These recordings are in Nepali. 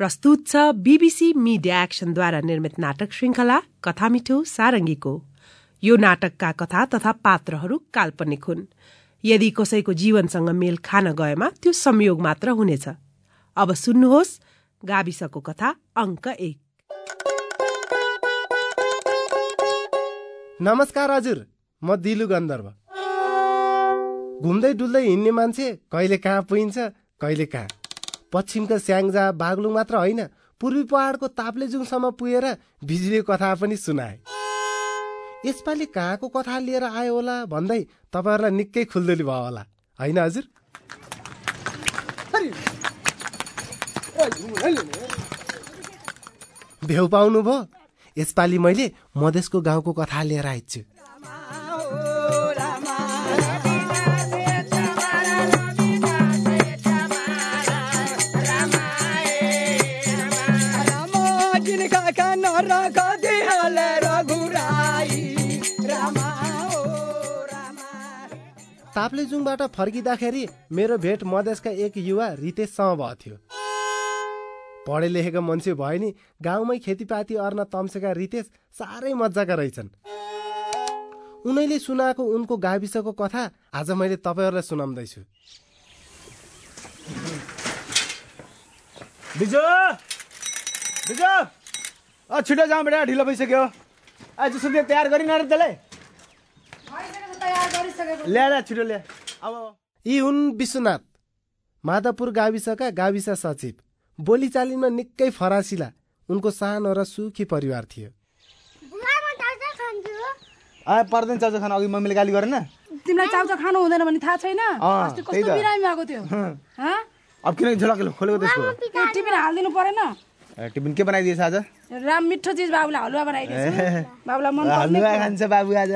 प्रस्तुत छ बीबीसी मिडिया एक्सनद्वारा निर्मित नाटक श्रृंखला कथा मिठो सारंगीको यो नाटकका कथा तथा पात्रहरू काल्पनिक हुन्। यदि कसैको जीवनसँग मेल खान गएमा त्यो संयोग मात्र हुनेछ। अब सुन्नुहोस् गाविसको कथा अङ्क एक। नमस्कार हजुर म दिलु गन्धर्व। घुम्दै डुल्दै हिँड्ने मान्छे कहिले कहाँ पुइन्छ कहिले कहाँ? पश्चिमका स्याङ्जा बागलुङ मात्र होइन पूर्वी पहाडको ताप्लेजुङसम्म पुगेर बिजुलीको कथा पनि सुनाए। यसपालि कहाँको कथा लिएर आयो होला भन्दै तपाईँहरूलाई निकै खुल्दुली भयो होला। होइन हजुर? भ्यू पाउनु भयो यसपालि मैले मधेसको गाउँको कथा लिएर आइछु ताप्लेजुङबाट फर्किँदाखेरि मेरो भेट मधेसका एक युवा रितेशसँग भएको थियो। पढे लेखेका मान्छे भयो नि गाउँमै खेतीपाती अर्न तम्सेका रितेश साह्रै मजाका रहेछन्। उनैले सुनाएको उनको गाविसको कथा आज मैले तपाईँहरूलाई सुनाउँदैछु। बिजो! बिजो! अ छिटो जाउँ बेटा ढिलो भइसक्यो। आज सुत्ने तयार गरिन त्यसलाई। ल्याएर छिटो ल्या अब यी हुन् विश्वनाथ। माधवपुर गाविसका गाविस सचिव। बोलीचालीमा निकै फरासिला। उनको सानो र सुखी परिवार थियो। आ पर्दैन चाउचाउ खान अघि मम्मीले गाली गरेन? तिमीलाई चाउचाउ खानु हुँदैन भने थाहा छैन। अस्ति कस्तो। बिरामी भएको थियो। हँ? अब किन झोला खोलेको त्यसको? त्यो टिफिन हालिदिनु परेन। टिफिन के बनाइदिएछ आज? राम मिठो चिज बाबुलाई हलुवा बनाइदिएछु बाबुलाई मन पर्ने हलुवा खान्छ बाबु आज।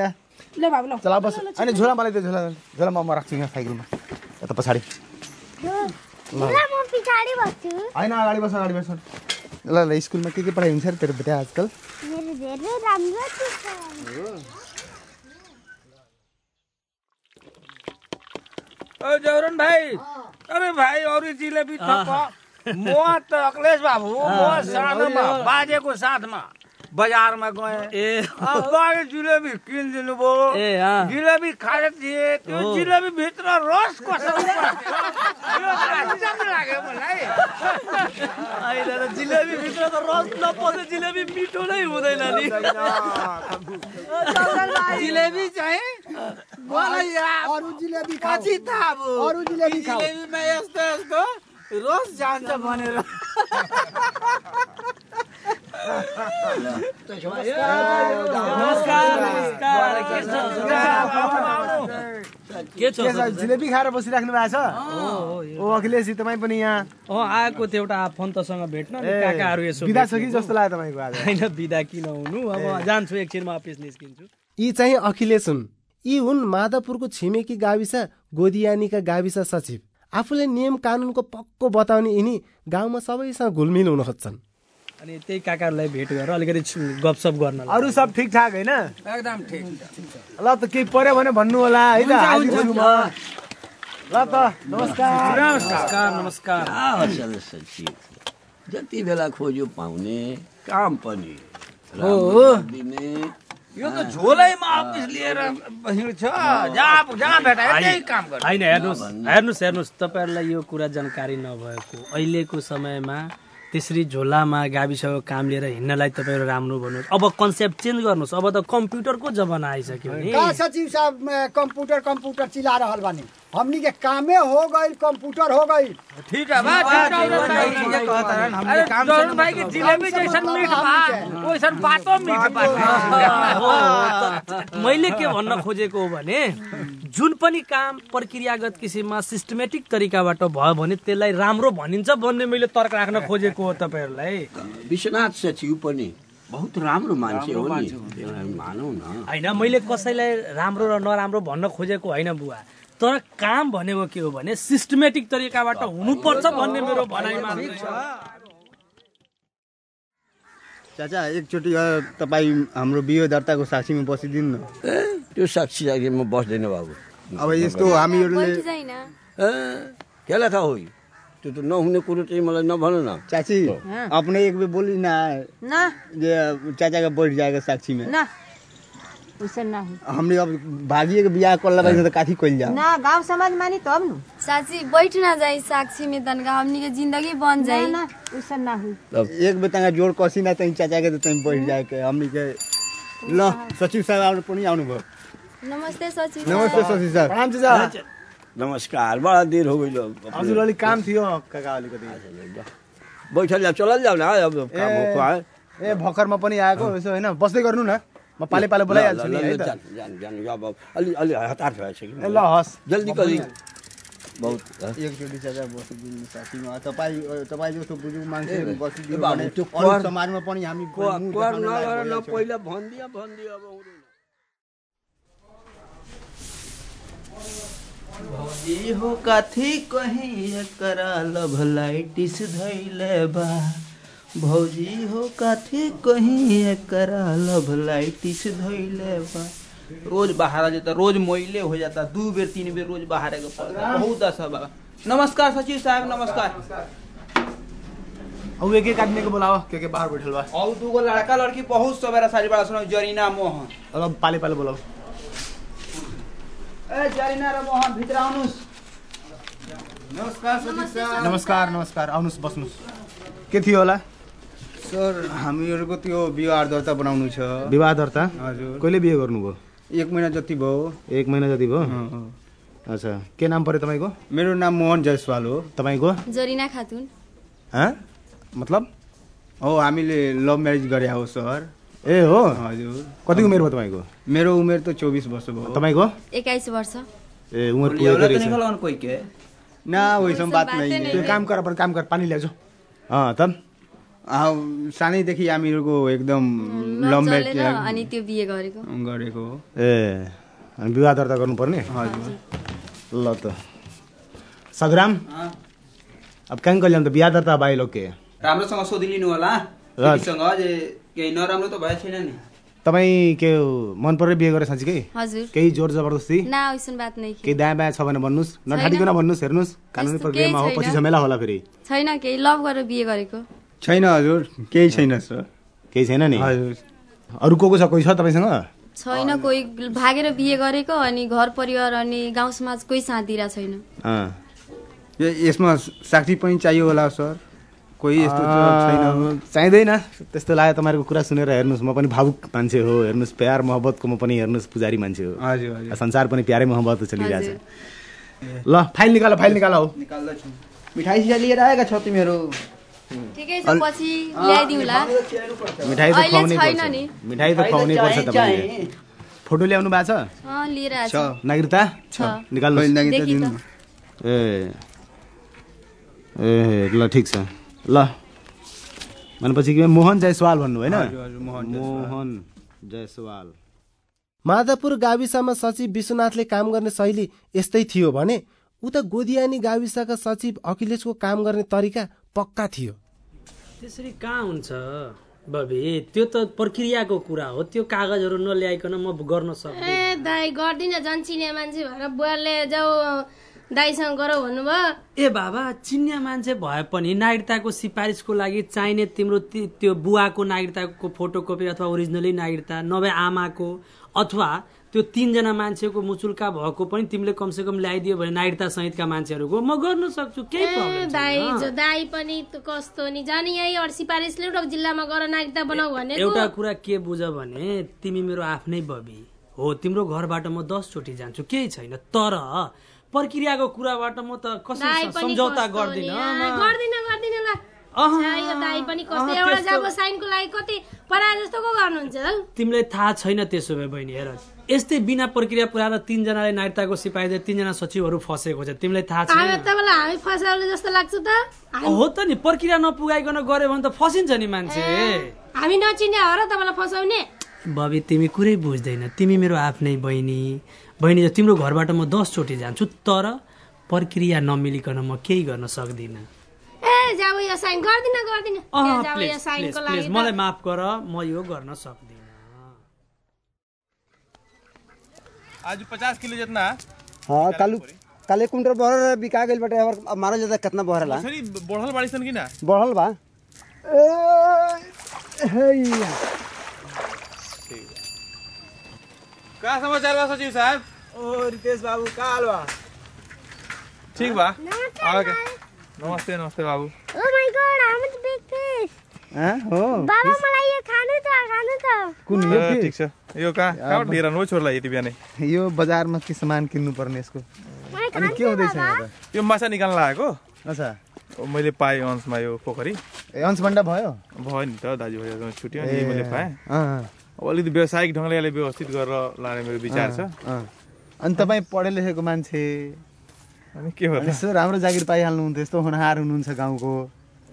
ल बाबु ल। चल बस। अनि झोला मलाई त्यो झोला झोला म म राख्छु यहाँ साइकलमा। यता पछाडि। म पछाडि बस्छु। होइन अगाडि बस अगाडि बस। ल ल स्कुलमा के के पढाइ हुन्छ अरे तेरो बेटा आजकल? मेरो धेरै राम्रो छ ओ जौरन भाइ अरे भाइ अरू जिलेबी थप। म त अखिलेश बाबु म सानोमा बाजेको साथमा। बजारमा गएँ। ए अब जिलेबी किनिदिनु भयो। जिलेबी खाएर थिएँ। त्यो जिलेबी भित्र रस कसरी लाग्यो मलाई। अहिले त जिलेबी भित्र त रस नपसे जिलेबी मिठो नै हुँदैन नि। जिलेबी चाहिँ मलाई अरू जिलेबी पछि थाहा भयो। अरू जिलेबी जिलेबीमा यस्तो यस्तो रस जान्छ भनेर। के छ के छ के छ जिलेबी खाएर बसिराख्नु भएको छ? ओ अखिलेशजी तपाईँ पनि यहाँ। अँ आएको थियो एउटा आफन्तसँग भेट्न काकाहरू यसो बिदा छ कि जस्तो लाग्यो तपाईँको आज? होइन बिदा किन हुनु? अब जान्छु एकछिनमा अफिस निस्किन्छु। यी चाहिँ अखिलेश हुन्। यी हुन् माधवपुरको छिमेकी गाविस गोदियानीका गाविस सचिव। आफूले नियम कानुनको पक्को बताउने यिनी गाउँमा सबैसँग घुलमिल हुन खोज्छन्। अनि त्यही काकाहरूलाई भेट गरेर अलिकति गफसफ गर्न अरू सब ठिकठाक होइन? एकदम ठिक ल त केही पर्यो भने भन्नु होला है त? ल त नमस्कार। नमस्कार नमस्कार। जति बेला खोज्यो पाउने काम पनि दिने यो त झोलैमा अफिस लिएर हिँड्छ जहाँ जहाँ भेटायो त्यही काम गर्छ होइन हेर्नुहोस् हेर्नुहोस् हेर्नुहोस् तपाईँहरूलाई यो कुरा जानकारी नभएको अहिलेको समयमा त्यसरी झोलामा गाविसको काम लिएर हिँड्नलाई तपाईँहरू राम्रो भन्नुहोस्। अब कन्सेप्ट चेन्ज गर्नुहोस्। अब त कम्प्युटरको जमाना आइसक्यो नि? का सचिव साहब में हमनी के कामे हो गई कंप्यूटर हो गई ठीक है बात अरे जौन भाई की जिलेबी जैसन मीठ बा वैसन बातो मीठ बा मैले के भन्न खोजेको हो भने जुन पनि काम प्रक्रियागत किसिममा सिस्टमेटिक तरिकाबाट भयो भने त्यसलाई राम्रो भनिन्छ भन्ने मैले तर्क राख्न खोजेको हो तपाईँहरूलाई। विश्वनाथ सचिव पनि बहुत राम्रो मान्छे हो नि। मानौ न। होइन मैले कसैलाई राम्रो र नराम्रो भन्न खोजेको होइन बुवा। तर काम भनेको के हो भने सिस्टमेटिक तरिकाबाट हुनुपर्छ भन्ने मेरो भनाइ मात्रै छ। चाचा एकचोटि तपाईँ हाम्रो बिहे दर्ताको साक्षीमा बसिदिनु न। त्यो साक्षी लागि म बस्दैन बाबु। अब यस्तो हामीहरूले केलाई थाहा हो त्यो त नहुने कुरो चाहिँ मलाई नभन न। चाची अपने एक बोली ना ना। जे चाचा का बैठ जाएगा साक्षी नहीं हमने अब भागिए के बियाह कर लगा तो काथी कइल जा ना गांव समाज मानी तब नु। चाची बैठ ना जाई साक्षी में तनका हमनी के जिंदगी बन ना जाई। ना उससे ना हुई एक बेर तंगा जोड़ कसी ना तई चाचा के तो तई बैठ जाए के हमनी के ल सचिव साहब आउनु पनि आउनु भयो नमस्ते सचिव नमस्ते सचिव साहब। प्रणाम चाचा। नमस्कार बड़ा देर हो गई हजुर अलिक काम थियो काका अलिकति बैठल जाऊ चलल जाऊ न अब काम हो ए भर्खरमा पनि आएको यसो होइन बस्दै गर्नु न। म पाले पाले बोलाइहाल्छु नि है त जान जान जान अब अलि अलि हतार भएछ कि ल हस् जल्दी पनि बहुत एकचोटि चाचा बसिदिनु साथीमा तपाईँ तपाईँ जस्तो बुजुर्ग मान्छे बसिदिनु भने त्यो समाजमा पनि हामी। पहिला भनिदियो भनिदियो अब भौजी हो कथी कहीं एकरा लभ लाइटिस धैले बा भौजी हो कथी कहीं एकरा लभ लाइटिस धैले बा। रोज बाहर जाता रोज मोइले हो जाता दू बेर तीन बेर रोज बाहर के पड़ता बहुत दशा बा। नमस्कार सचिव साहब नमस्कार। अब एक एक आदमी को बोलाओ के के बाहर बैठल बा। और दूगो लड़का लड़की बहुत सवेरा सारी बड़ा सुनो जरीना मोहन। अब पाले पाले बोलाओ ए जरीना र मोहन भित्र आउनुस् नमस्कार नमस्कार नमस्कार आउनुहोस् बस्नुहोस् के थियो होला? सर हामीहरूको त्यो विवाह दर्ता बनाउनु छ। विवाह दर्ता हजुर। कहिले बिहे गर्नुभयो? एक महिना जति भयो। एक महिना जति भयो? अँ, अच्छा। के नाम पऱ्यो तपाईँको? मेरो नाम मोहन जयसवाल हो। तपाईँको? जरिना खातुन। हाँ? मतलब? हो हामीले लभ म्यारेज गरे हो सर। ए हो? हजुर। कति उमेर भयो तपाईँको? मेरो उमेर त चौबिस वर्ष भयो। तपाईँको? एक्काइस वर्ष। ए उमेर तो ना वैसम बात नहीं त्यो काम अपन काम कर पानी ल्याउँछु अँ अँ, सानैदेखि हामीहरूको एकदम अनि त्यो बिहे गरेको। गरेको हो। ए अनि विवाह दर्ता गर्नुपर्ने? हजुर। ल त। सदराम अब कहाँ कहिले अन्त बिहा दर्ता भाइ लोग के राम्रोसँग सोधिलिनु होला। र- केटीसँग जे केही नराम्रो त भए छैन नि। तपाईँ के मन परेर बिहे गरेर साँच्चीकै? हजुर। केही जोर जबरजस्ती? केही दायाँ बायाँ छ भने भन्नुहोस् नठाटिकन भन्नुहोस् हेर्नुहोस्। कानुनी प्रक्रियामा हो पछि। झमेला होला फेरि। छैन केही लभ गरेर बिहे गरेको। छैन हजुर केही छैन सर। केही छैन नि? हजुर। अरू को को छ कोही छ तपाईँसँग? छैन कोही भागेर बिहे गरेको अनि घर परिवार अनि गाउँ समाज कोही साथ दिइरहेको छैन। अँ। यो- यसमा साक्षी पनि चाहियो होला सर। कोही यस्तो त छैन। चाहिँदैन। त्यस्तो लाग्यो तपाईँहरूको कुरा सुनेर हेर्नुहोस् म पनि भावुक मान्छे हो। हेर्नुहोस् प्यार मोहब्बतको म पनि हेर्नुहोस् पुजारी मान्छे हो। हजुर संसार पनि प्यारै मोहब्बत चलिरहेछ हजुर। ल फाइल निकाल फाइल निकाल हो निकाल्दैछु। मिठाई सिठाई लिएर आएका छौ तिमीहरू? ठिकै छ पछि ल्याइदिउँला मिठाई त खुवाउनै पर्छ। नि। मिठाई त खुवाउनै पर्छ तपाईँले। फोटो ल्याउनु भएको छ? लिएर छ। छु। नागरिकता छ। निकाल्नु। ए। ए ल ठिक छ। ल। भनेपछि के मोहन जयसवाल भन्नु होइन। मोहन जयसवाल। माधवपुर गाविसमा सचिव विश्वनाथले काम गर्ने शैली यस्तै थियो भने उता गोदियानी गाविसका सचिव अखिलेशको काम गर्ने तरिका पक्का थियो। त्यसरी कहाँ हुन्छ बबी? त्यो त प्रक्रियाको कुरा हो। त्यो कागजहरू नल्याइकन म गर्न सक्दिनँ। ए दाई गर्दिनँ झन् चिने मान्छे भएर बुवाले जाऊ दाईसँग गरौ भन्नुभयो। ए बाबा चिन्ने मान्छे भए पनि नागरिकताको सिफारिसको लागि चाहिने तिम्रो त्यो बुवाको नागरिकताको फोटोकपी अथवा ओरिजिनली नागरिकता नभए आमाको अथवा त्यो तिनजना मान्छेको मुचुल्का भएको पनि तिमीले कमसेकम ल्याइदियो भने नागरिकता सहितका मान्छेहरूको म गर्न सक्छु केही दाई दाई पनि कस्तो नि जाने यही ल्याउ न जिल्लामा गएर नागरिकता बनाऊ भनेको। एउटा कुरा के बुझ भने तिमी मेरो आफ्नै बबी हो तिम्रो घरबाट म दसचोटि जान्छु केही छैन तर प्रक्रियाको कुराबाट म त कसरी सम्झौता गर्दिनँ गर्दिनँ गर्दिनँ ल। दाई पनि कस्तो एउटा जब साइनको लागि कति पढाए जस्तो को गर्नुहुन्छ? तिमीलाई थाहा छैन त्यसो भए बहिनी हेर। यस्तै बिना प्रक्रिया पुऱ्याएर तिनजनाले नागरिकताको सिपाही तिनजना सचिवहरू फसेको छ। तिमीलाई थाहा छैन। हामी फसाउने जस्तो लाग्छ त। हो त नि प्रक्रिया नपुगाइकन गऱ्यो भने त फसिन्छ नि मान्छे। हामी नचिने हो र तपाईँलाई फसाउने। बबी तिमी कुरै बुझ्दैन। तिमी मेरो आफ्नै बहिनी। बहिनी तिम्रो घरबाट म दसचोटि जान्छु तर प्रक्रिया नमिलिकन म केही गर्न सक्दिनँ। जाऊ यो साइन गर्दिनँ गर्दिनँ। जाऊ यो साइनको लागि प्लिज, मलाई माफ़ गर म यो गर्न सक्दिनँ। आज पचास किलो जितना। हाँ कालू काल कुंटल बहर बिका गइल बाटे अब अब मारल जाता कितना बहरला मछरी बढ़ल बाड़ी सन कि ना? बढ़ल बा। ए हैया। का समाचार बा सचिव साहब? ओ रितेश बाबू का हाल बा। ठीक बा। आवे के नमस्ते नमस्ते बाबू। Oh my god, how much big fish? हैं हो। बाबा मलाई यो खानु छ खानु छ कुन यो फिश? ठीक छ। यो कहाँ? कहाँबाट लिएर आउनु हो छोरलाई यति बिहानै? यो बजारमा के सामान किन्नु पर्ने यसको अनि के हुँदैछ यहाँ त? यो माछा निकाल्न लागेको? अच्छा। ओ, मैले पाएँ अंशमा यो पोखरी। ए अंशभन्डा भयो? भयो नि त दाजुभाइहरू छुट्यो ए, अनि मैले पाएँ। अँ, अँ। अब अलिकति व्यावसायिक ढङ्गले यसलाई व्यवस्थित गरेर लाने मेरो विचार छ। अनि तपाईँ पढे लेखेको मान्छे? के भयो यसो राम्रो जागिर पाइहाल्नुहुन्थ्यो यस्तो होनहार हुनुहुन्छ गाउँको।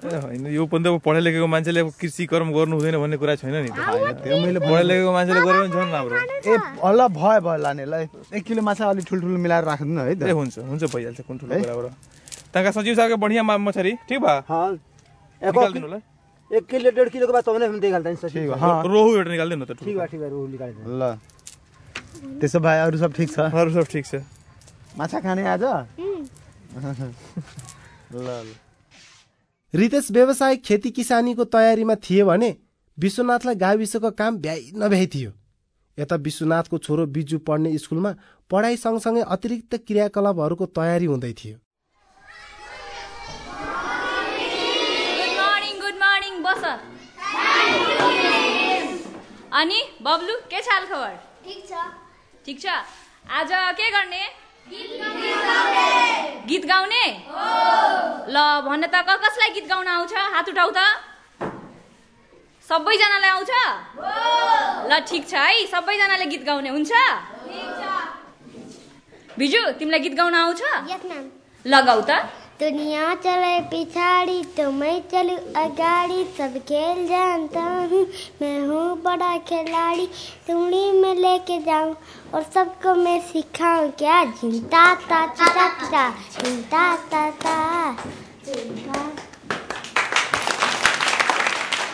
ए, होइन यो पनि त पढे लेखेको मान्छेले अब कृषि कर्म गर्नु हुँदैन भन्ने कुरा छैन नि त। त्यो मैले पढे लेखेको मान्छेले गरेर पनि छ नि हाम्रो ए ल भयो भयो लाने ल। एक किलो माछा अलिक ठुल्ठुलो मिलाएर राखिदिनु है त। हुन्छ हुन्छ भइहाल्छ कुन ठुलो कुराबाट। त्यहाँका सचिव साहबको बढिया मा- मछरी ठिक भयो हाँ। निकालिदिनु ल। एक किलो डेढ़ किलो के बाद था ठीक बा हाँ। रोहु एउटा निकालिदिनु त ठीक बा ठीक बा रोहु निकाल दे ल। त्यसो भए अरू सब ठिक छ? अरू सब ठिक छ। माछा खाने आज? ल ल। रितेश व्यावसायिक खेती किसानीको तयारीमा थिए भने विश्वनाथलाई गाविसको काम भ्याइ नभ्याइ थियो। यता विश्वनाथको छोरो बिजु पढ्ने स्कुलमा पढाइ सँगसँगै अतिरिक्त क्रियाकलापहरूको तयारी हुँदै थियो। अनि बब्लु के छ हाल खबर? ठिक छ। ठिक छ। आज के गर्ने? गीत गाउने? ल भन्न त कसलाई गीत गाउन आउँछ? हात उठाउ त। सबैजनालाई आउँछ? ल ठिक छ है सबैजनाले गीत गाउने हुन्छ? बिजु तिमीलाई गीत गाउन आउँछ? लगाउ त। दुनिया चले पिछाड़ी तो मैं चलूँ अगाड़ी। सब खेल जानता हूँ, मैं हूँ बड़ा खिलाड़ी। तुड़ी में लेके जाऊँ और सबको मैं सिखाऊं। क्या झिंता ता ता ता झिंता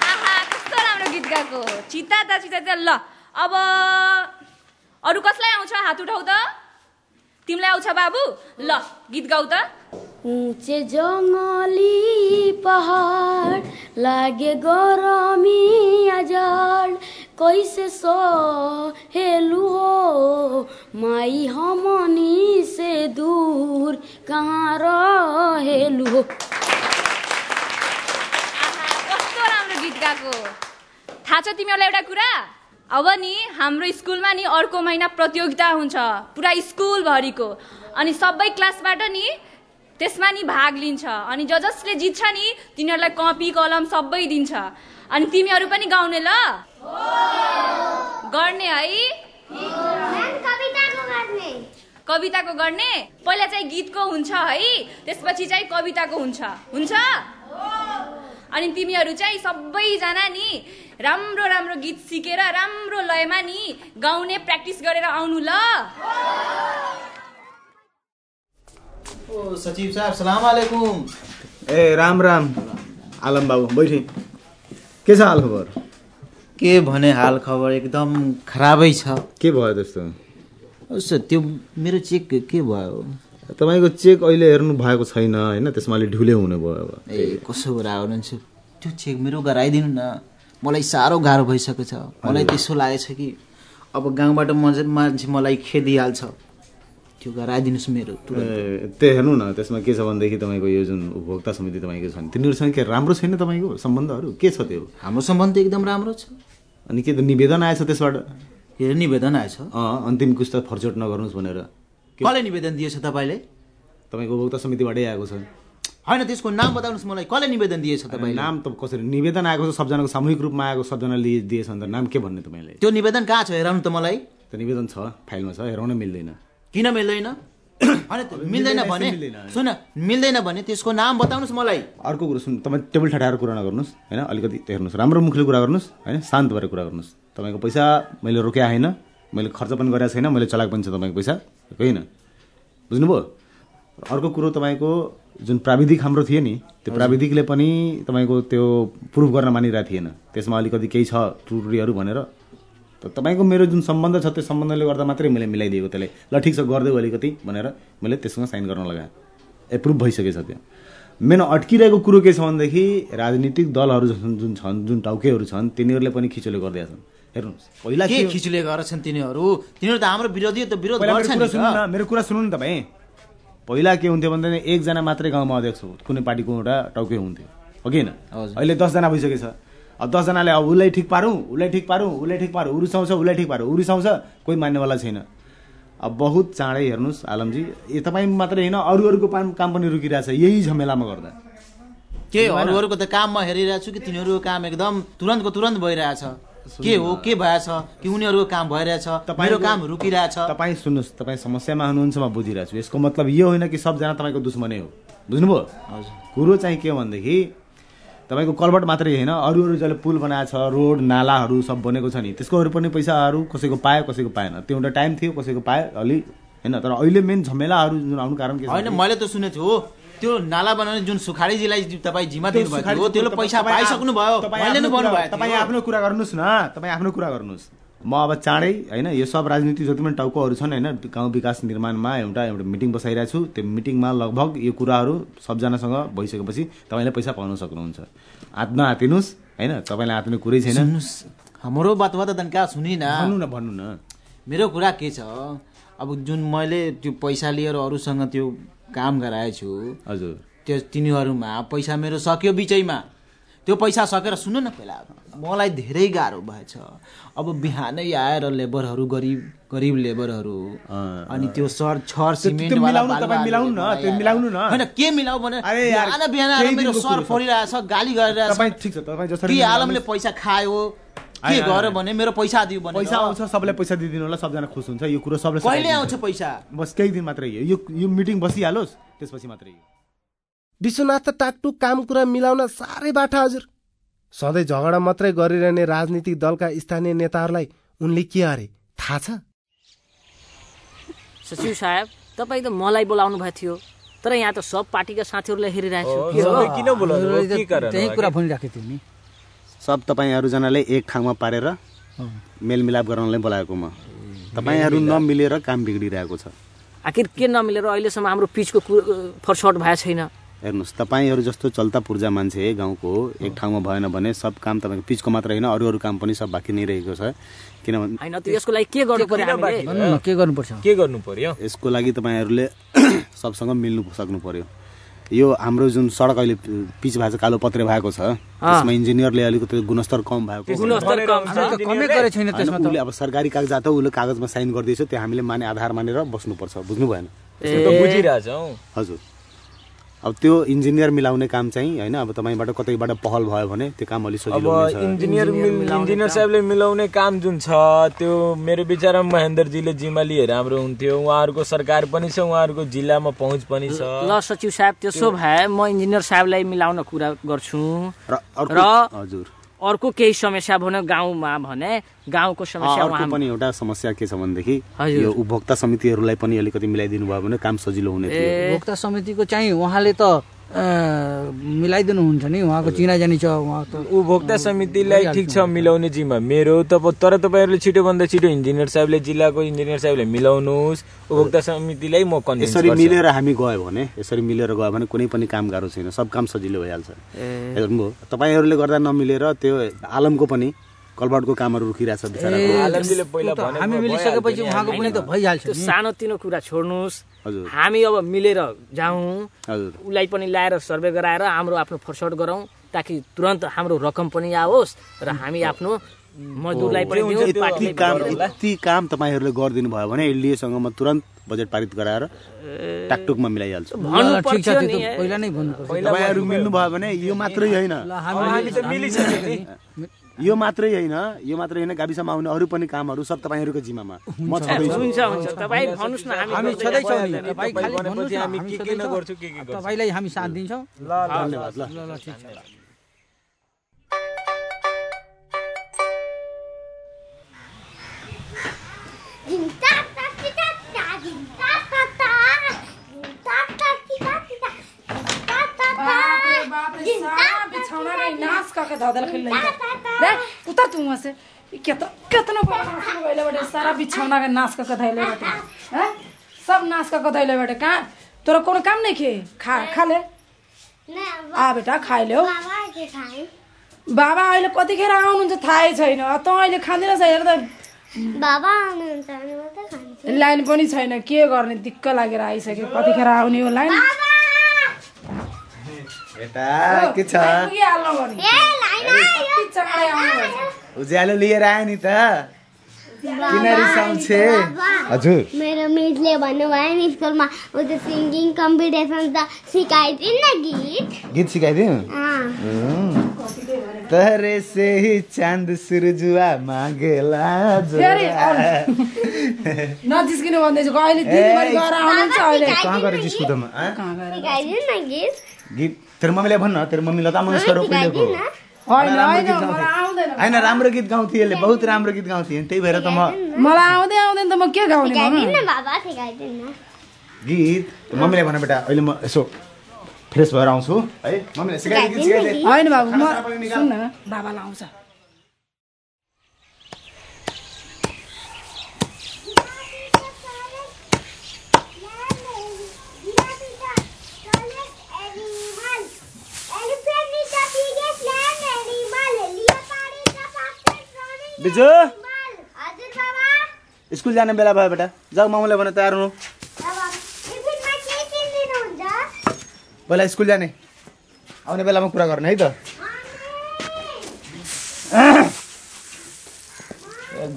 आहा, कस्तो राम्रो गीत गाएको चिता, त चिता, त। ल, अब अरू कसलाई आउँछ? हात उठाउ त। तिमीलाई आउँछ बाबु? ल, गीत गाउ त। ऊंचे जंगली पहाड़ लागे गरमी अजाड़ कैसे सहेलू हो? माई हमनी से दूर कहाँ रहेलू हो? कस्तो राम्रो गीत गाएको। थाहा छ तिमीहरूलाई एउटा कुरा? अब नि हाम्रो स्कुलमा नि अर्को महिना प्रतियोगिता हुन्छ पुरा स्कुलभरिको। अनि सबै क्लासबाट नि त्यसमा नि भाग लिन्छ। अनि ज जसले जित्छ नि तिनीहरूलाई कपी कलम सबै दिन्छ। अनि तिमीहरू पनि गाउने ल। गर्ने है। कविताको गर्ने? पहिला चाहिँ गीतको हुन्छ है। त्यसपछि चाहिँ कविताको हुन्छ। हुन्छ? अनि तिमीहरू चाहिँ सबैजना नि राम्रो राम्रो गीत सिकेर राम्रो लयमा नि गाउने प्र्याक्टिस गरेर आउनु ल। ओ सचिव साहब सलाम वालेकुम ए राम राम। आलम बाबु बैठे। के छ हाल खबर? के भने हाल खबर एकदम खराबै छ। के भयो त्यस्तो? उसो त्यो मेरो चेक के भयो? तपाईँको चेक अहिले हेर्नु भएको छैन होइन? त्यसमा अलिक ढिलै हुने भयो अब। ए कसो कुरा हुनुहुन्छ त्यो चेक मेरो गराइदिनु न। मलाई साह्रो गाह्रो भइसकेको छ मलाई त्यसो लागेको छ कि अब गाउँबाट मान्छे मलाई खेदिहाल्छ। त्यो गराइदिनुहोस् मेरो त्यो हेर्नु न त्यसमा के छ भनेदेखि तपाईँको यो जुन उपभोक्ता समिति तपाईँको छ नि तिनीहरूसँग के राम्रो छैन तपाईँको सम्बन्धहरू? के छ त्यो? हाम्रो सम्बन्ध एकदम राम्रो छ। अनि के त निवेदन आएछ त्यसबाट? के निवेदन आएछ। अँ अन्तिम कुछ त फर्चोट नगर्नुहोस् भनेर। कसले निवेदन दिएछ तपाईँले? तपाईँको उपभोक्ता समितिबाटै आएको छ। होइन त्यसको नाम बताउनुहोस् मलाई। कसले निवेदन दिएछ तपाईँले? नाम त कसरी? निवेदन आएको छ सबजनाको सामूहिक रूपमा आएको सबजना लिए दिएछ भने त नाम के भन्ने तपाईँले? त्यो निवेदन कहाँ छ? हेराउनु त मलाई। त्यो निवेदन छ फाइलमा छ हेराउन मिल्दैन। किन मिल्दैन? होइन मिल्दैन भने। सुन मिल्दैन भने त्यसको नाम बताउनुहोस् मलाई। अर्को कुरो सुन्नु तपाईँ टेबल ठटाएर कुरा नगर्नुहोस् होइन? अलिकति हेर्नुहोस् राम्रो मुखले कुरा गर्नुहोस् होइन? शान्त भएर कुरा गर्नुहोस्। तपाईँको पैसा मैले रोक्या होइन मैले खर्च पनि गरेको छैन मैले चलाएको पनि छ तपाईँको पैसा होइन? बुझ्नुभयो? अर्को कुरो तपाईँको जुन प्राविधिक हाम्रो थियो नि त्यो प्राविधिकले पनि तपाईँको त्यो प्रुफ गर्न मानिरहेको थिएन। त्यसमा अलिकति केही छ त्रुटिहरू भनेर तपाईँको मेरो जुन सम्बन्ध छ त्यो सम्बन्धले गर्दा मात्रै मैले मिलाइदिएको त्यसले ल ठिक छ गरिदेऊ अलिकति भनेर मैले त्यससँग साइन गर्न लगाएँ। एप्रुभ भइसकेछ त्यो। मेन अड्किरहेको कुरो के छ भनेदेखि राजनीतिक दलहरू जुन जुन छन् जुन टाउकेहरू छन् तिनीहरूले पनि खिचोले गरिदिएका छन्। हेर्नुहोस् पहिला के खिचुले गरेछन् तिनीहरू? तिनीहरू त हाम्रो विरोधी त विरोध मेरो कुरा सुन्नु। न तपाईँ पहिला के हुन्थ्यो भन्दाखेरि एकजना मात्रै गाउँमा अध्यक्ष हो। कुनै पार्टीको एउटा टाउके हुन्थ्यो। हो कि होइन? अहिले दसजना भइसकेछ। दसजनाले अब उसलाई ठिक पारौँ उसलाई ठिक पारौँ उसलाई ठिक पारौँ उरुसाउँछ उसलाई ठिक पारौँ उरुसाउँछ कोही मान्नेवाला छैन। अब बहुत चाँडै हेर्नुहोस् आलमजी यो तपाईँ मात्रै होइन अरू अरूको काम काम पनि रुकिरहेछ यही झमेलामा गर्दा। के अरू अरूको त काम म हेरिरहेको छु कि तिनीहरूको काम एकदम तुरन्तको तुरन्त भइरहेछ के हो के भएछ कि उनीहरूको काम भइरहेछ? मेरो काम रुकिरहेछ। तपाईँ सुन्नुहोस् तपाईँ समस्यामा हुनुहुन्छ म बुझिरहेको छु। यसको मतलब यो होइन कि सबजना तपाईँको दुश्मनै हो। बुझ्नुभयो? कुरो चाहिँ के भनेदेखि तपाईँको कलबट मात्रै होइन अरू अरू जसले पुल बनाएको छ रोड नालाहरू सब बनेको छ नि त्यसकोहरू पनि पैसाहरू कसैको पायो कसैको पाएन। त्यो एउटा टाइम थियो कसैको पायो अलि होइन तर अहिले मेन झमेलाहरू जुन आउनु कारण के होइन मैले त सुनेको छु हो त्यो नाला बनाउने जुन सुखाडीजीलाई तपाईँ जिम्मा दिनुभएको त्यसले पैसा पाइसक्नु भयो तपाईँ आफ्नो कुरा गर्नुहोस् न तपाईँ आफ्नो कुरा गर्नुहोस्। म अब चाँडै होइन यो सब राजनीति जति पनि टाउकोहरू छन् होइन गाउँ विकास निर्माणमा एउटा एउटा मिटिङ बसाइरहेको छु। त्यो मिटिङमा लगभग यो कुराहरू सबजनासँग भइसकेपछि तपाईँले पैसा पाउन सक्नुहुन्छ। हात नहातिनुहोस् होइन तपाईँलाई हात्ने कुरै छैन। हाम्रो बातमा त तन्का सुनि न भन्नु न भन्नु न। मेरो कुरा के छ? अब जुन मैले त्यो पैसा लिएर अरूसँग त्यो काम गराएछु हजुर। त्यो तिनीहरूमा पैसा मेरो सक्यो बिचैमा। त्यो पैसा सकेर सुन्नु न पहिला मलाई धेरै गाह्रो भएछ। अब बिहानै आएर लेबरहरू गरिब गरिब लेबरहरू अनि त्यो सर छर सिमेन्ट त्यो वाला मिलाउनु बालुवा तपाईँ मिलाउनु न हालेर त्यो मिलाउनु न। होइन के मिलाउ भने बिहान बिहान मेरो सर। फोरिरहेछ गाली गरिरहेछ। तपाईँ ठिक छ तपाईँ जसरी कि मिलाउनु- आलमले पैसा खायो के होइन। भने मेरो पैसा दियो भने पैसा आउँछ सबलाई पैसा दिइदिनु होला सबजना खुस हुन्छ यो कुरो सबले कहिले। आउँछ पैसा? बस केही दिन मात्रै यो यो मिटिङ बसिहालोस् त्यसपछि मात्रै विश्वनाथ टाकटुक काम कुरा मिलाउन साह्रै बाठा हजुर। सधैँ झगडा मात्रै गरिरहने राजनीतिक दलका स्थानीय नेताहरूलाई उनले के अरे? थाहा छ? सचिव साहेब तपाईँ त मलाई बोलाउनु भएको थियो तर यहाँ त सब पार्टीका साथीहरूलाई हेरिरहेको छु? सबै तपाईँहरूजनाले एक ठाउँमा पारेर मेलमिलाप गराउनलाई बोलाएको म। तपाईँहरू नमिलेर काम बिग्रिरहेको छ। आखिर के नमिलेर अहिलेसम्म हाम्रो पिचको फरसट भएको छैन? हेर्नुहोस् तपाईँहरू जस्तो चल्ता पूर्जा मान्छे गाउँको एक ठाउँमा भएन भने सब काम तपाईँको पिचको मात्र होइन अरू अरू काम पनि सब बाँकी नै रहेको छ। किनभने यसको लागि के गर्नु पर्यो हामीले? भन्नु न के गर्नुपर्छ के गर्नु पर्यो? यसको लागि तपाईँहरूले सबसँग मिल्नु सक्नु पर्यो। यो हाम्रो जुन सडक अहिले पिच भएको छ कालो पत्रे भएको छ त्यसमा इन्जिनियरले अलिकति गुणस्तर कम भएको गुणस्तर कम छ। कमै गरेको छैन त्यसमा होइन, त। उसले अब सरकारी कागजात हो उसले कागजमा साइन गरिदिएछ त्यो हामीले माने आधार मानेर बस्नुपर्छ बुझ्नु भएन हजुर। अब त्यो इन्जिनियर मिलाउने काम चाहिँ होइन अब तपाईँबाट कतैबाट पहल भयो भने त्यो काम अलिक अब सजिलो हुनेछ। इन्जिनियर इन्जिनियर साहबले मिलाउने काम जुन छ त्यो मेरो विचारमा महेन्द्रजीले जिम्मा लिए राम्रो हुन्थ्यो। उहाँहरूको सरकार पनि छ उहाँहरूको जिल्लामा पहुँच पनि छ। ल सचिव साहेब त्यसो भए म इन्जिनियर साहेबलाई मिलाउन कुरा गर्छु। र हजुर। अर्को केही समस्या भन्यो गाउँमा भने गाउँको समस्या पनि एउटा समस्या के छ भनेदेखि। यो उपभोक्ता समितिहरूलाई पनि अलिकति मिलाइदिनु भयो भने काम सजिलो हुने थियो भोक्ता समितिको चाहिँ उहाँले त मिलाइदिनुहुन्छ नि उहाँको चिनाजानी छ उहाँ त उपभोक्ता समितिलाई ठिक छ मिलाउने जिम्मा। मेरो त तर तपाईँहरूले छिटोभन्दा छिटो इन्जिनियर साहबले जिल्लाको इन्जिनियर साहबले मिलाउनुहोस्। उपभोक्ता समितिलाई म यसरी। मिलेर हामी गयो भने यसरी मिलेर गयो भने कुनै पनि काम गाह्रो छैन। सब काम सजिलो भइहाल्छ। हेर्नुभयो तपाईँहरूले गर्दा नमिलेर त्यो आलमको पनि कलबटको कामहरू हामी मिलिसकेपछि उहाँको पनि त भइहाल्छ त्यो नि। सानोतिनो कुरा छोड्नुहोस्। हामी अब मिलेर जाउँ। उसलाई पनि ल्याएर सर्वे गराएर हाम्रो आफ्नो फर्सट गरौँ ताकि तुरन्त हाम्रो रकम पनि आओस् र हामी आफ्नो मजदुरलाई पनि काम। यति काम तपाईँहरूले गरिदिनु भयो भने एलडिएसँग म तुरन्त बजेट पारित गराएर टाकटुकमा मिलाइहाल्छु। तपाईँहरू मिल्नु भयो भने यो मात्रै होइन। यो मात्रै होइन यो मात्रै होइन गाविसमा आउने अरू पनि कामहरू सब तपाईँहरूको जिम्मामा म खालि। तपाईँलाई हामी साथ दिन्छौँ धन्यवाद ल ल ल ठिक छ बाप रे, सारा बिछौना रे नाश करके धो देलखिन लइका। रे, उतर तू वहाँ से केत केतना सुरु गइले बाटे सारा बिछौना के नाश करके धैले बाटे हैं? सब नाश करके धैले बाटे कहाँ? तोरा कोनो काम नहीं खे खा खा ले। आ बेटा खाइ ले बाबा अहिले कतिखेर आउनुहुन्छ थाहै छैन। त अहिले खाँदैन हेर त। बाबा लाइन पनि छैन। के गर्ने? दिक्क लागेर आइसक्यो। कतिखेर आउने हो लाइन? बेटा के छ पुगिहाल्नु भने कति चाँडै आउनु उज्यालो लिएर आयो नि त। किन रिसाउँछे हजुर। मेरो मिसले भन्नुभयो नि स्कुलमा ऊ त्यो सिङ्गिङ कम्पिटिसन त सिकाइदिन् न गीत। गीत सिकाइदिउँ। तरे से ही चांद सुरजुआ मागेला। नजिस्किनु भन्दैछु अहिले दिनभरि गएर आउनुहुन्छ अहिले? कहाँ गएर जिस्कुदोमा गीत? गीत? तेरो मम्मीलाई भन्न तेरो मम्मी लता मंगेशकर रोपिलेको होइन राम्रो होइन राम्रो गीत गाउँथे। यसले बहुत राम्रो गीत गाउँथे। त्यही भएर त म मलाई आउँदै आउँदैन त म के गाउने गीत मम्मीलाई भन बेटा अहिले म यसो फ्रेस भएर आउँछु है। मम्मीलाई सिकाइदे गीत। सिकाइदे होइन बाबु म खाना पनि निकाल। सुन न बाबालाई आउँछ। बिजु। स्कुल जाने बेला भयो बेटा। जाऊ मामुलाई भने तयार हुनु। पहिला स्कुल जाने। आउने बेलामा कुरा गर्ने है त।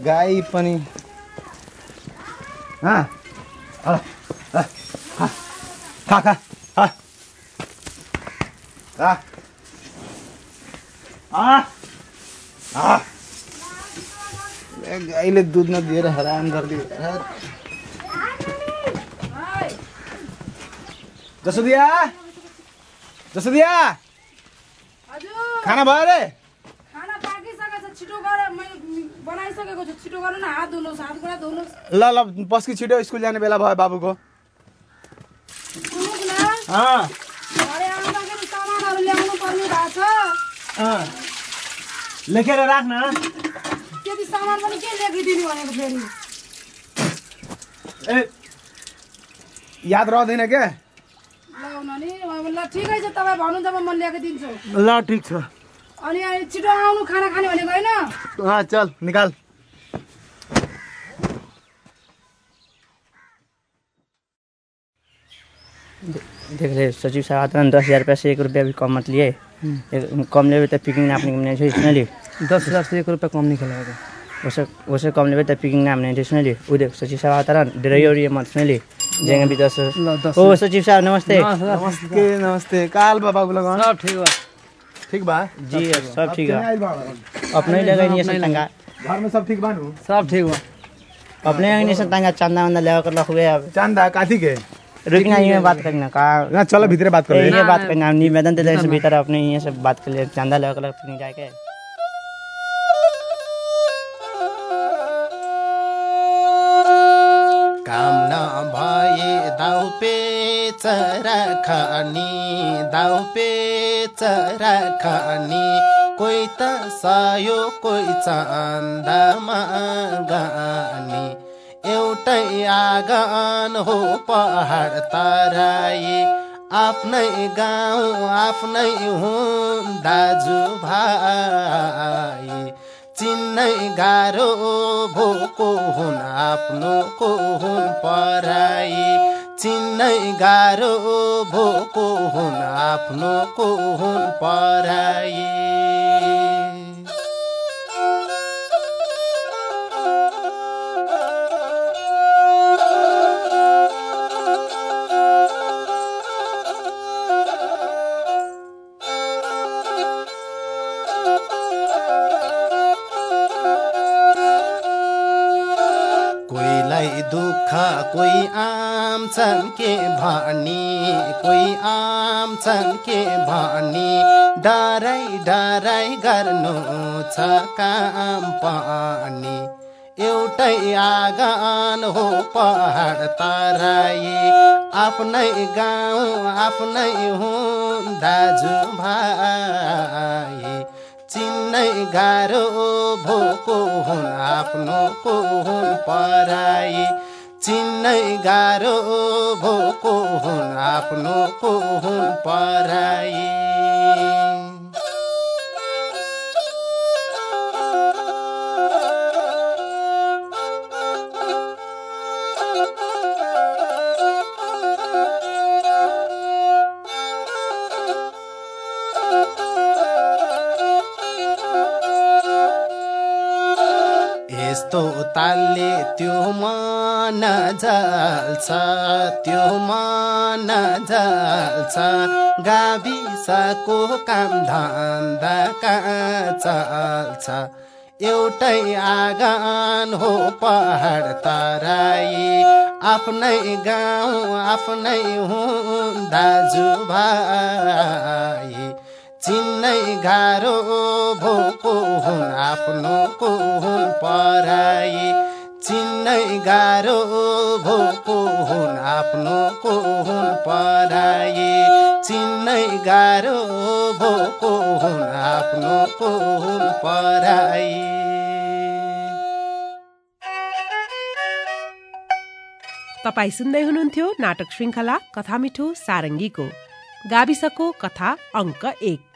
गाई पनि। खा खा खा गाईले दुध नदिएर हराम गरिदियो जसोदिया? जसोदिया? खाना भयो रे खाना पाकिसकेको छ छिटो गर। मैले बनाइसकेको छु। छिटो गर्नु न हात धुनुहोस् हात गोडा धुनुहोस् ल ल पस्की छिटो स्कुल जाने बेला भयो बाबुको। लेखेर राख्न सामान पनि के लेखिदिनु भनेको फेरि ए याद रहँदैन क्या ल ठिकै छ तपाईँ भन्नुहुन्छ म ल्याइदिन्छु ल ठिक छ अनि छिटो आउनु खाना खाने भनेको होइन हाँ चल निकाल देख ले सचिव साहब आता दस हज़ार रुपये से एक रुपया भी कम मत लिए कम लेवे तो पिकिंग नाम नहीं है सुनली दस हजार से एक रुपया कम नहीं खेलेगा तो पिकिंग नाम नहीं है सुनली वो देख सचिव साहब आता रहा डराइए और ये मत सुनली जाएँगे भी दस दस ओ सचिव साहब नमस्ते नमस्ते नमस्ते काल बाबा को लगा सब ठीक बा ठीक बा जी सब ठीक है बा? अपने ही लगा नहीं तंगा घर में सब ठीक बानू सब ठीक बा अपने यहाँ नहीं तंगा चंदा वंदा लेवा कर रखुए अब चंदा काथी के रुकना ये बात करना का ना चलो भीतर बात कर ये बात करना निवेदन दे दे भीतर अपने ये सब बात कर ले चंदा लेवा कर नहीं जाके काम नभए दाउ पे चरा खानी दाउ पे चरा खानी कोही त सायो कोही चन्दामा गानी एउटै आँगन हो पहाड तराई। आफ्नै गाउँ आफ्नै हुन् दाजुभाइ चिन्नै गाह्रो भोको हुन् आफ्नो को हुन् पराई चिन्नै गाह्रो भोको हुन् आफ्नो को हुन् पराई। दुःख कोही आम छन् के भनी कोही आम छन् के भनी। डराइ डराइ गर्नु छ काम पनि। एउटै आँगन हो पहाड तराई आफ्नै गाउँ आफ्नै हुन् दाजुभाइ चिन्नै गाह्रो भोको हुन् आफ्नो को हुन् पराई। चिन्नै गाह्रो भोको हुन् आफ्नो को हुन् पराई। यस्तो तालले त्यो मन जल्छ त्यो मन जल्छ गाविसको काम धन्दा कहाँ चल्छ एउटै आँगन हो पहाड तराई। आफ्नै गाउँ आफ्नै हुन् दाजुभाइ। चिन्नै गाह्रो भोको हुन् आफ्नो को हुन् पराई। चिन्नै गाह्रो भोको हुन् आफ्नो को हुन् पराई। चिन्नै गाह्रो भोको हुन् आफ्नो को हुन् पराई। तपाईँ सुन्दै हुनुहुन्थ्यो नाटक श्रृङ्खला कथा मिठो सारङ्गीको। गाविसको कथा अङ्क एक।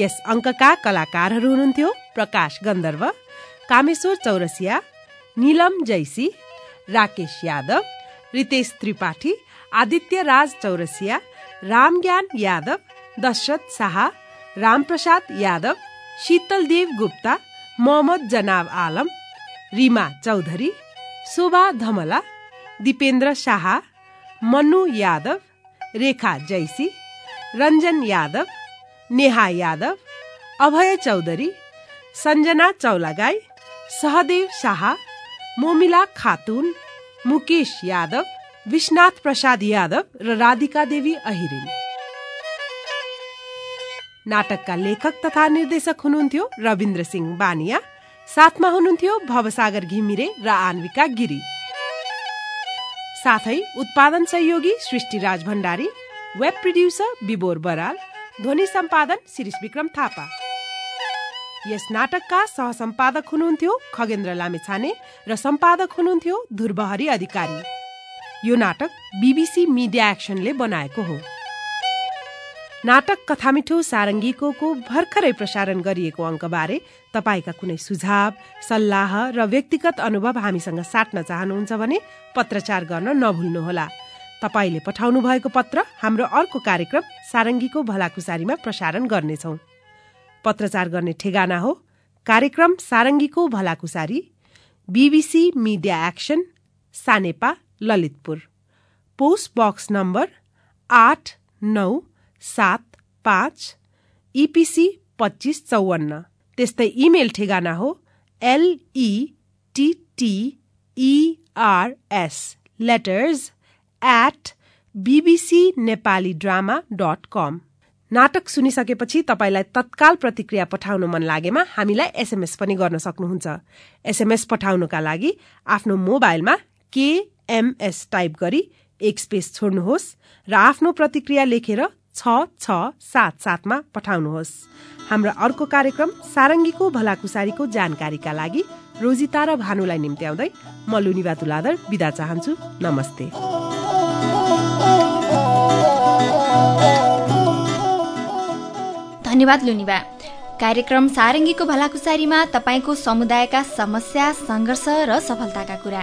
यस अङ्कका कलाकारहरू हुनुहुन्थ्यो प्रकाश गन्धर्व कामेश्वर चौरसिया निलम जैसी राकेश यादव रितेश त्रिपाठी आदित्य राज चौरसिया रामज्ञान यादव दशरथ शाह रामप्रसाद यादव शीतलदेव गुप्ता मोहम्मद जनाब आलम रिमा चौधरी शोभा धमला दिपेन्द्र शाह मनु यादव रेखा जैसी रञ्जन यादव नेहा यादव अभय चौधरी सञ्जना चौलागाई सहदेव शाह मोमिला खातुन मुकेश यादव विश्वनाथ प्रसाद यादव र राधिका देवी अहिरिन। नाटकका लेखक तथा निर्देशक हुनुहुन्थ्यो रविन्द्र सिंह बानिया साथमा हुनुहुन्थ्यो भवसागर घिमिरे र आन्विका गिरी। साथै उत्पादन सहयोगी सृष्टिराज भण्डारी वेब प्रोड्युसर विबोर बराल ध्वनि सम्पादन शिरिष विक्रम थापा। यस नाटकका सहसम्पादक हुनुहुन्थ्यो खगेन्द्र लामेछाने र सम्पादक हुनुहुन्थ्यो ध्रुवहरी अधिकारी। यो नाटक बीबीसी मिडिया एक्सनले बनाएको हो। नाटक कथामिठो सारङ्गीको भर्खरै प्रसारण गरिएको अङ्कबारे तपाईँका कुनै सुझाव सल्लाह र व्यक्तिगत अनुभव हामीसँग साट्न चाहनुहुन्छ भने पत्रचार गर्न नभुल्नुहोला। तपाईँले पठाउनु भएको पत्र हाम्रो अर्को कार्यक्रम सारङ्गीको भलाकुसारीमा प्रसारण गर्नेछौ। पत्रचार गर्ने ठेगाना हो। कार्यक्रम सारङ्गीको भलाकुसारी BBC media action Sanepa Lalitpur. Post box number आठ नौ सात पाँच इपिसी पच्चिस चौवन्न। त्यस्तै इमेल ठेगाना हो। एलइटिटिइआरएस letters at BBC Nepali drama dot कम नाटक सुनिसकेपछि तपाईँलाई तत्काल प्रतिक्रिया पठाउन मन लागेमा हामीलाई एसएमएस पनि गर्न सक्नुहुन्छ। एसएमएस पठाउनुका लागि आफ्नो मोबाइलमा केएमएस टाइप गरी एक स्पेस छोड्नुहोस् र आफ्नो प्रतिक्रिया लेखेर छ छ सात सातमा पठाउनुहोस्। हाम्रो अर्को कार्यक्रम सारङ्गीको भलाकुसारीको जानकारीका लागि रोजिता र भानुलाई निम्त्याउँदै म लुनिबा तुलादर विदा चाहन्छु। नमस्ते। धन्यवाद लुनिबा। कार्यक्रम सारङ्गीको भलाकुसारीमा तपाईँको समुदायका समस्या सङ्घर्ष र सफलताका कुरा।